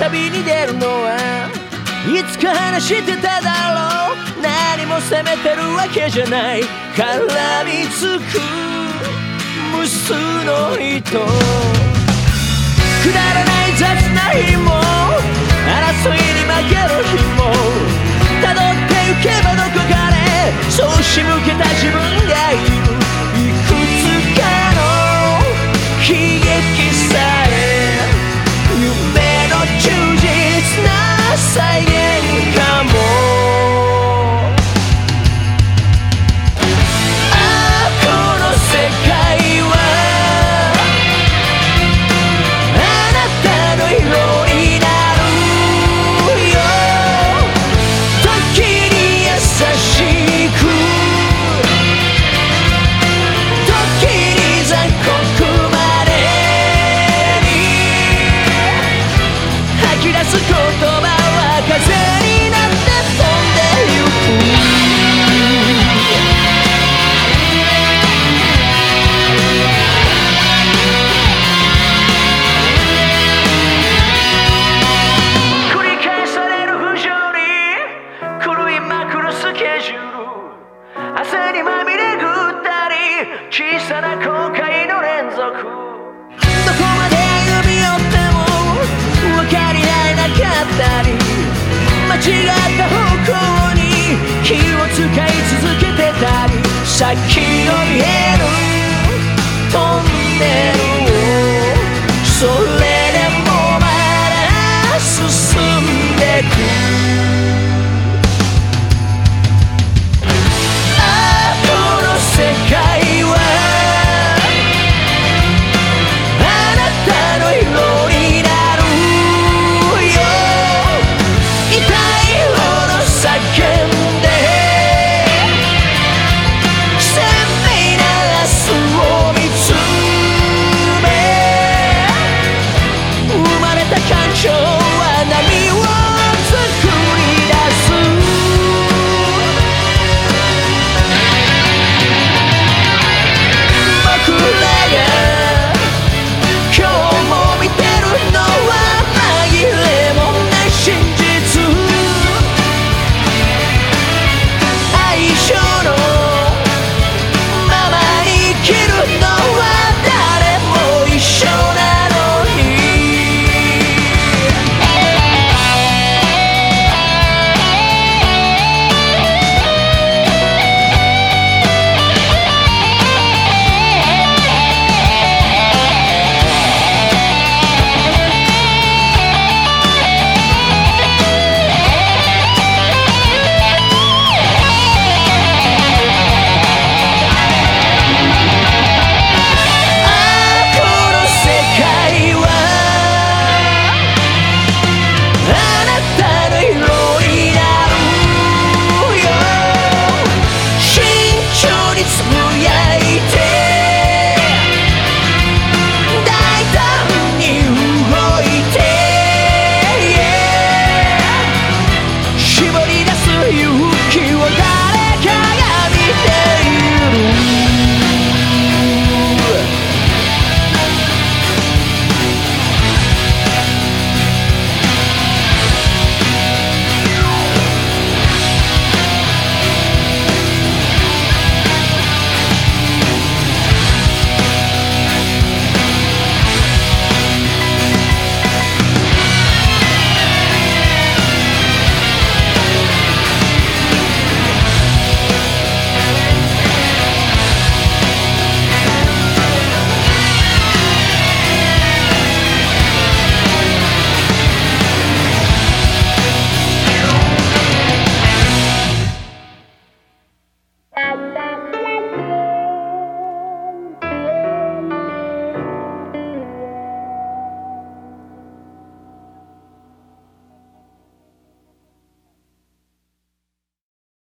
旅に出るのはいつか話してただろう何も責めてるわけじゃない絡みつく無数の糸くだらない雑な日も争いに負ける。日も辿ってゆけばどこかでそう仕向け間違った方向に気を使い続けてたり先